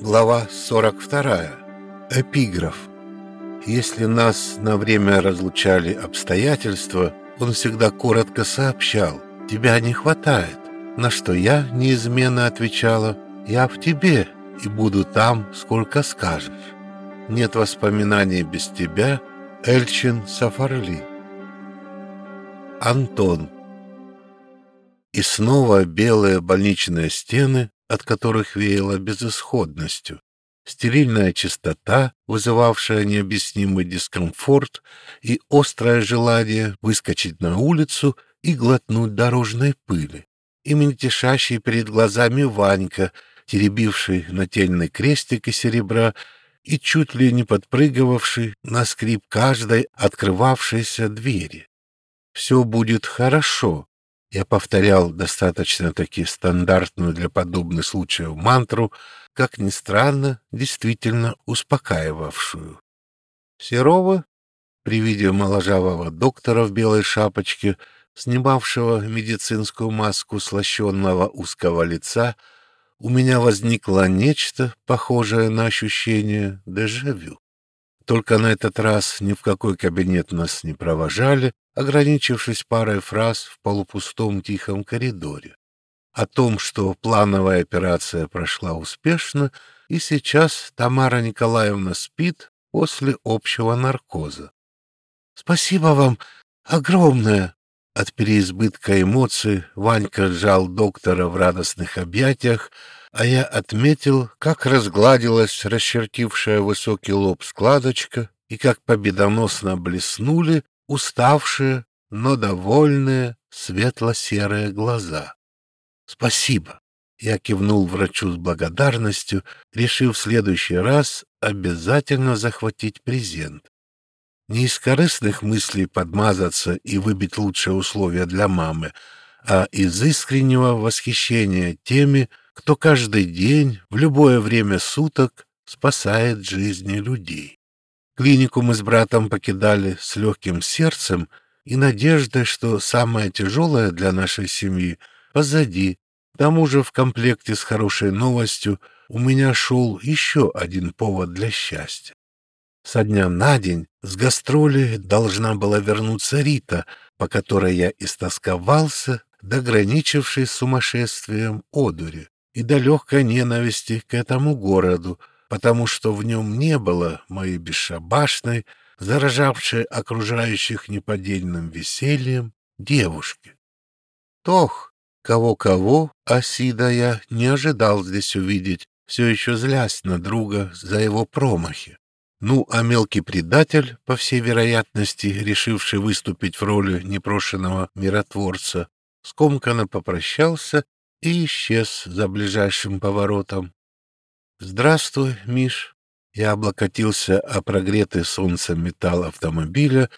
Глава 42. Эпиграф. Если нас на время разлучали обстоятельства, он всегда коротко сообщал «Тебя не хватает», на что я неизменно отвечала «Я в тебе и буду там, сколько скажешь». Нет воспоминаний без тебя. Эльчин Сафарли. Антон. И снова белые больничные стены, от которых веяло безысходностью, стерильная чистота, вызывавшая необъяснимый дискомфорт и острое желание выскочить на улицу и глотнуть дорожной пыли, и мельтешащий перед глазами Ванька, теребивший нательный крестик из серебра и чуть ли не подпрыгивавший на скрип каждой открывавшейся двери. «Все будет хорошо», я повторял достаточно-таки стандартную для подобных случаев мантру, как ни странно, действительно успокаивавшую. Серова, при виде моложавого доктора в белой шапочке, снимавшего медицинскую маску слащенного узкого лица, у меня возникло нечто, похожее на ощущение дежавю. Только на этот раз ни в какой кабинет нас не провожали, ограничившись парой фраз в полупустом тихом коридоре. О том, что плановая операция прошла успешно, и сейчас Тамара Николаевна спит после общего наркоза. «Спасибо вам огромное!» От переизбытка эмоций Ванька сжал доктора в радостных объятиях, а я отметил, как разгладилась расчертившая высокий лоб складочка и как победоносно блеснули уставшие, но довольные светло-серые глаза. «Спасибо!» Я кивнул врачу с благодарностью, решив в следующий раз обязательно захватить презент. Не из корыстных мыслей подмазаться и выбить лучшие условия для мамы, а из искреннего восхищения теми, кто каждый день, в любое время суток, спасает жизни людей. Клинику мы с братом покидали с легким сердцем и надеждой, что самое тяжелое для нашей семьи позади. К тому же в комплекте с хорошей новостью у меня шел еще один повод для счастья. Со дня на день с гастроли должна была вернуться Рита, по которой я истосковался, дограничивший с сумасшествием одури и до легкой ненависти к этому городу, потому что в нем не было моей бесшабашной, заражавшей окружающих неподдельным весельем девушки. Тох, кого-кого, Асида я не ожидал здесь увидеть, все еще злясь на друга за его промахи. Ну, а мелкий предатель, по всей вероятности, решивший выступить в роли непрошенного миротворца, скомканно попрощался и исчез за ближайшим поворотом. «Здравствуй, Миш!» Я облокотился о прогретый солнцем металл автомобиля,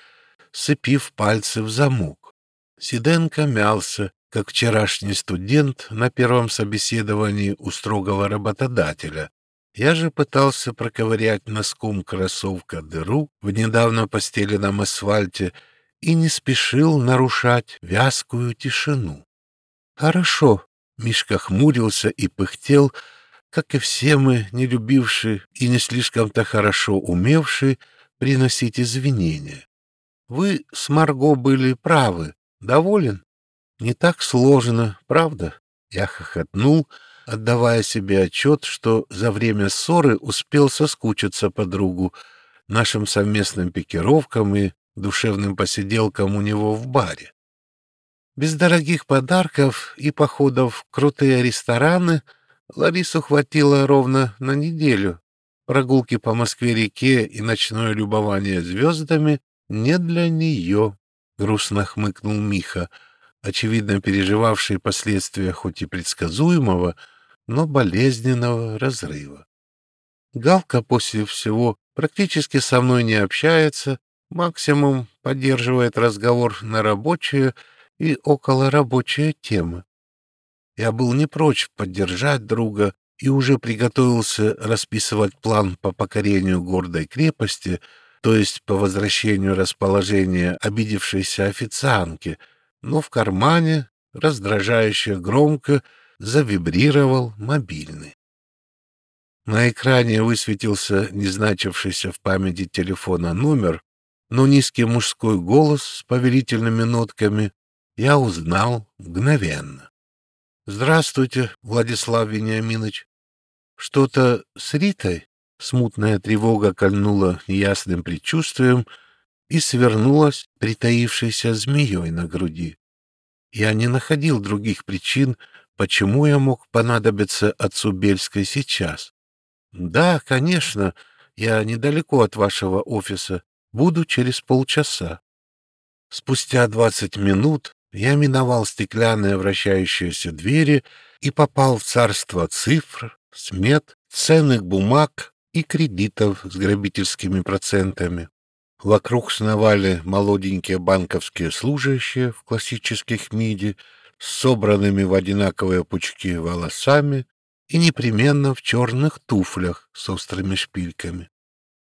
сцепив пальцы в замок. Сиденко мялся, как вчерашний студент на первом собеседовании у строгого работодателя. Я же пытался проковырять носком кроссовка дыру в недавно постеленном асфальте и не спешил нарушать вязкую тишину. «Хорошо», Мишка хмурился и пыхтел, как и все мы, не любившие и не слишком-то хорошо умевшие приносить извинения. Вы с Марго были правы. Доволен? Не так сложно, правда? Я хохотнул, отдавая себе отчет, что за время ссоры успел соскучиться по другу, нашим совместным пикировкам и душевным посиделкам у него в баре. Без дорогих подарков и походов в крутые рестораны Ларису хватило ровно на неделю. Прогулки по Москве-реке и ночное любование звездами не для нее, — грустно хмыкнул Миха, очевидно переживавший последствия хоть и предсказуемого, но болезненного разрыва. Галка после всего практически со мной не общается, максимум поддерживает разговор на рабочее — и околорабочая тема. Я был не прочь поддержать друга и уже приготовился расписывать план по покорению гордой крепости, то есть по возвращению расположения обидевшейся официантки, но в кармане, раздражающе громко, завибрировал мобильный. На экране высветился незначившийся в памяти телефона номер, но низкий мужской голос с повелительными нотками я узнал мгновенно. «Здравствуйте, Владислав Вениаминович. Что-то с Ритой?» Смутная тревога кольнула неясным предчувствием и свернулась притаившейся змеей на груди. Я не находил других причин, почему я мог понадобиться отцу Бельской сейчас. Да, конечно, я недалеко от вашего офиса. Буду через полчаса. Спустя двадцать минут я миновал стеклянные вращающиеся двери и попал в царство цифр, смет, ценных бумаг и кредитов с грабительскими процентами. Вокруг сновали молоденькие банковские служащие в классических миди с собранными в одинаковые пучки волосами и непременно в черных туфлях с острыми шпильками.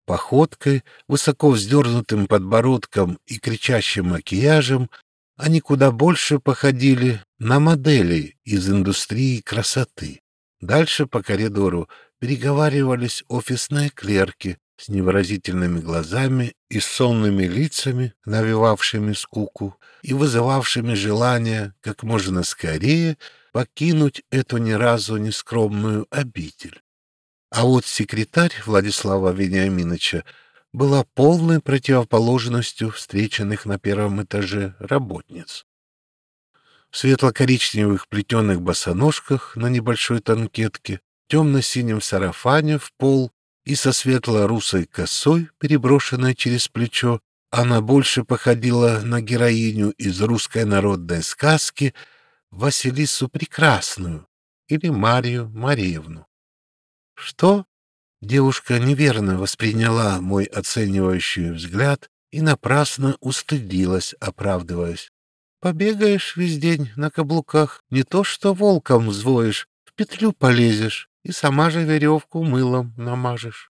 Походкой, высоко вздернутым подбородком и кричащим макияжем они куда больше походили на моделей из индустрии красоты. Дальше по коридору переговаривались офисные клерки с невыразительными глазами и сонными лицами, навевавшими скуку и вызывавшими желание как можно скорее покинуть эту ни разу не скромную обитель. А вот секретарь Владислава Вениаминовича была полной противоположностью встреченных на первом этаже работниц. В светло-коричневых плетеных босоножках на небольшой танкетке темно-синем сарафане в пол и со светло-русой косой, переброшенной через плечо, она больше походила на героиню из русской народной сказки Василису Прекрасную или Марию Мариевну. Что? Девушка неверно восприняла мой оценивающий взгляд и напрасно устыдилась, оправдываясь. Побегаешь весь день на каблуках, не то что волком взвоишь, в петлю полезешь и сама же веревку мылом намажешь.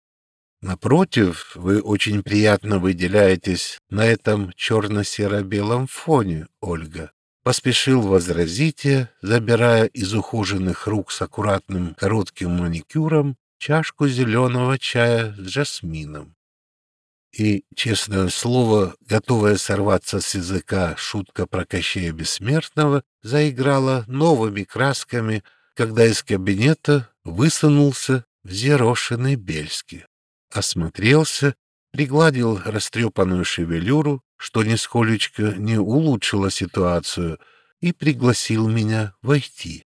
Напротив, вы очень приятно выделяетесь на этом черно-серо-белом фоне, Ольга. Поспешил возразить я, забирая из ухоженных рук с аккуратным коротким маникюром чашку зеленого чая с жасмином. И, честное слово, готовая сорваться с языка шутка про Кощея Бессмертного заиграла новыми красками — когда из кабинета высунулся взъерошенный Бельский. Осмотрелся, пригладил растрепанную шевелюру, что нисколечко не улучшило ситуацию, и пригласил меня войти.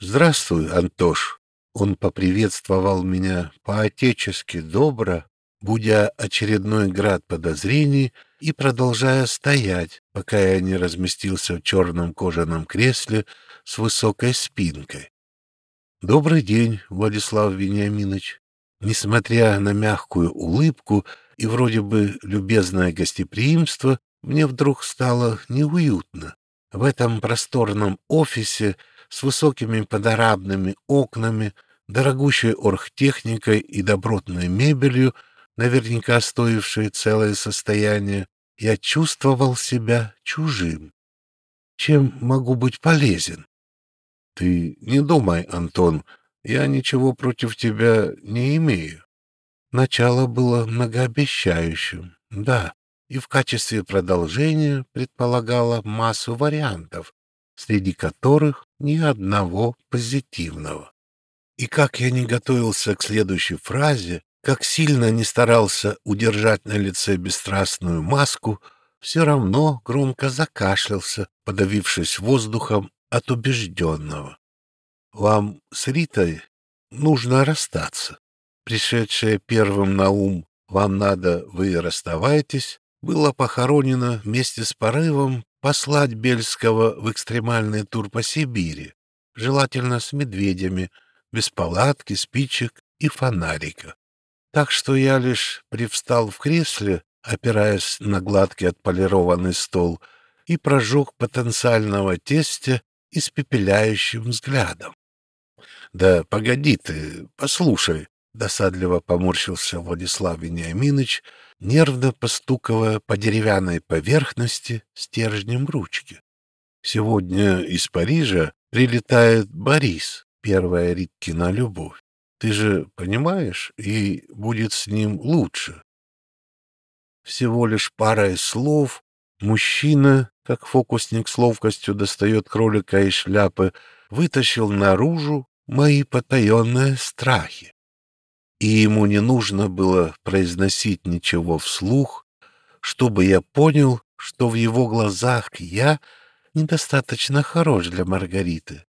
«Здравствуй, Антош!» Он поприветствовал меня по-отечески добро, будя очередной град подозрений и продолжая стоять, пока я не разместился в черном кожаном кресле с высокой спинкой. «Добрый день, Владислав Вениаминович!» Несмотря на мягкую улыбку и вроде бы любезное гостеприимство, мне вдруг стало неуютно. В этом просторном офисе с высокими панорамными окнами, дорогущей оргтехникой и добротной мебелью, наверняка стоившей целое состояние, я чувствовал себя чужим. Чем могу быть полезен? Ты не думай, Антон, я ничего против тебя не имею. Начало было многообещающим, да, и в качестве продолжения предполагало массу вариантов, среди которых ни одного позитивного. И как я не готовился к следующей фразе, как сильно не старался удержать на лице бесстрастную маску, все равно громко закашлялся, подавившись воздухом от убежденного. Вам с Ритой нужно расстаться. Пришедшее первым на ум «вам надо, вы расставаетесь» было похоронено вместе с порывом послать Бельского в экстремальный тур по Сибири, желательно с медведями, без палатки, спичек и фонарика. Так что я лишь привстал в кресле, опираясь на гладкий отполированный стол, и прожег потенциального тестя испепеляющим взглядом. — Да погоди ты, послушай, — досадливо поморщился Владислав Вениаминович, нервно постуковая по деревянной поверхности стержнем ручки. Сегодня из Парижа прилетает Борис, первая Риткина любовь. Ты же понимаешь, и будет с ним лучше. Всего лишь парой слов мужчина, как фокусник с ловкостью достает кролика из шляпы, вытащил наружу мои потаенные страхи. И ему не нужно было произносить ничего вслух, чтобы я понял, что в его глазах я недостаточно хорош для Маргариты,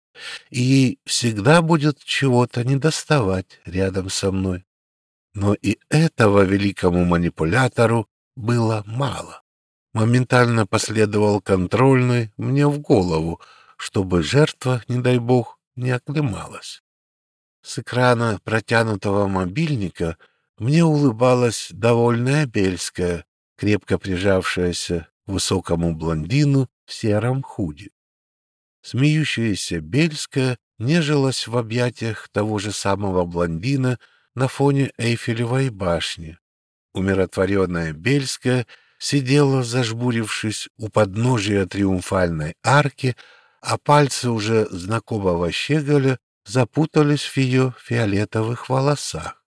и всегда будет чего-то недоставать рядом со мной. Но и этого великому манипулятору было мало. Моментально последовал контрольный мне в голову, чтобы жертва, не дай бог, не оклемалась. С экрана протянутого мобильника мне улыбалась довольная Бельская, крепко прижавшаяся к высокому блондину в сером худи. Смеющаяся Бельская нежилась в объятиях того же самого блондина на фоне Эйфелевой башни. Умиротворенная Бельская сидела, зажмурившись у подножия триумфальной арки, а пальцы уже знакомого щеголя запутались в ее фиолетовых волосах.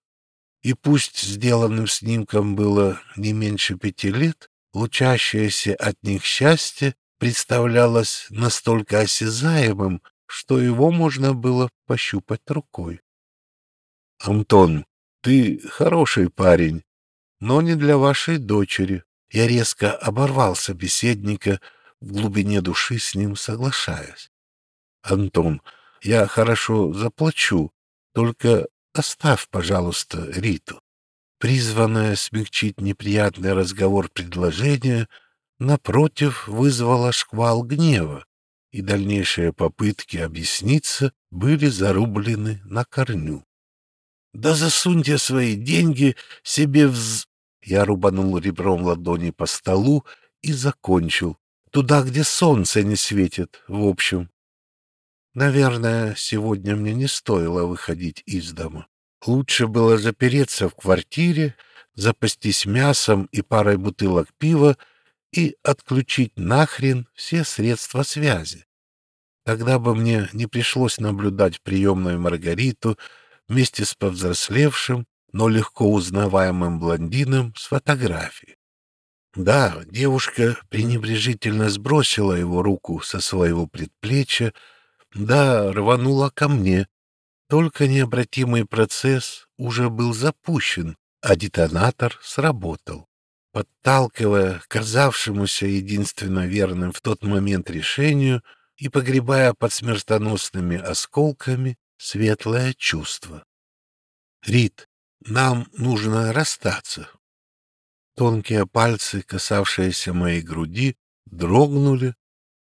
И пусть сделанным снимком было не меньше пяти лет, лучащееся от них счастье представлялось настолько осязаемым, что его можно было пощупать рукой. «Антон, ты хороший парень, но не для вашей дочери». Я резко оборвал собеседника, в глубине души с ним соглашаясь. «Антон, я хорошо заплачу, только оставь, пожалуйста, Риту». Призванное смягчить неприятный разговор предложение, напротив, вызвало шквал гнева, и дальнейшие попытки объясниться были зарублены на корню. «Да засуньте свои деньги себе в...» Я рубанул ребром ладони по столу и закончил. Туда, где солнце не светит, в общем. Наверное, сегодня мне не стоило выходить из дома. Лучше было запереться в квартире, запастись мясом и парой бутылок пива и отключить нахрен все средства связи. Тогда бы мне не пришлось наблюдать приемную Маргариту вместе с повзрослевшим, но легко узнаваемым блондином с фотографией. Да, девушка пренебрежительно сбросила его руку со своего предплечья, да, рванула ко мне. Только необратимый процесс уже был запущен, а детонатор сработал, подталкивая казавшемуся единственно верным в тот момент решению и погребая под смертоносными осколками светлое чувство. «Рит, нам нужно расстаться». Тонкие пальцы, касавшиеся моей груди, дрогнули,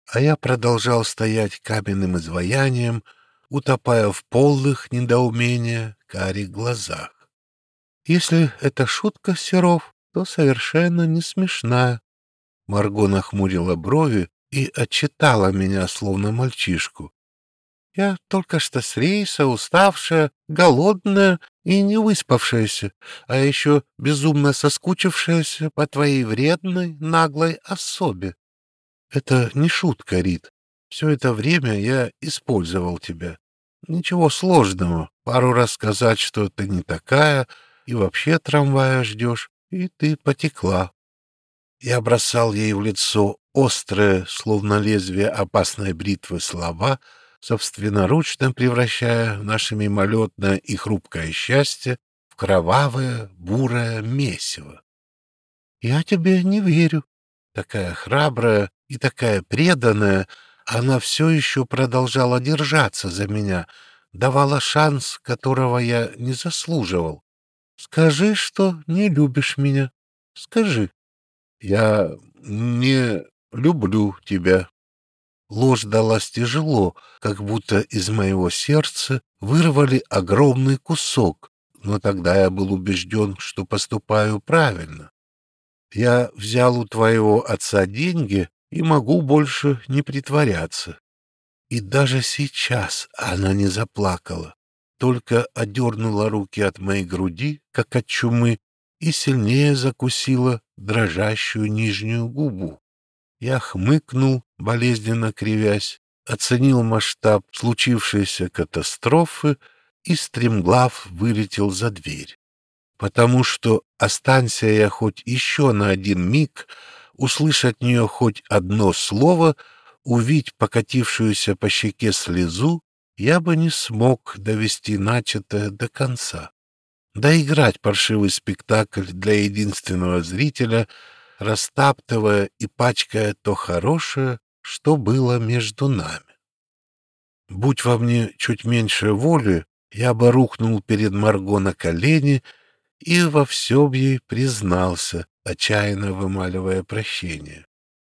а я продолжал стоять каменным изваянием, утопая в полных недоумения карих глазах. Если это шутка, Серов, то совершенно не смешная. Марго нахмурила брови и отчитала меня, словно мальчишку. Я только что с рейса, уставшая, голодная и не выспавшаяся, а еще безумно соскучившаяся по твоей вредной, наглой особе. Это не шутка, Рит. Все это время я использовал тебя. Ничего сложного. Пару раз сказать, что ты не такая, и вообще трамвая ждешь, и ты потекла. Я бросал ей в лицо острые, словно лезвие опасной бритвы, слова, собственноручно превращая наше мимолетное и хрупкое счастье в кровавое, бурое месиво. — Я тебе не верю. Такая храбрая и такая преданная, она все еще продолжала держаться за меня, давала шанс, которого я не заслуживал. Скажи, что не любишь меня. Скажи. Я не люблю тебя. Ложь далась тяжело, как будто из моего сердца вырвали огромный кусок, но тогда я был убежден, что поступаю правильно. Я взял у твоего отца деньги и могу больше не притворяться. И даже сейчас она не заплакала, только одернула руки от моей груди, как от чумы, и сильнее закусила дрожащую нижнюю губу. Я хмыкнул, болезненно кривясь, оценил масштаб случившейся катастрофы и стремглав вылетел за дверь. Потому что, останься я хоть еще на один миг, услышать от нее хоть одно слово, увидеть покатившуюся по щеке слезу, я бы не смог довести начатое до конца. Доиграть паршивый спектакль для единственного зрителя, растаптывая и пачкая то хорошее, что было между нами. Будь во мне чуть меньше воли, я бы рухнул перед Марго на колени и во всем ей признался, отчаянно вымаливая прощение.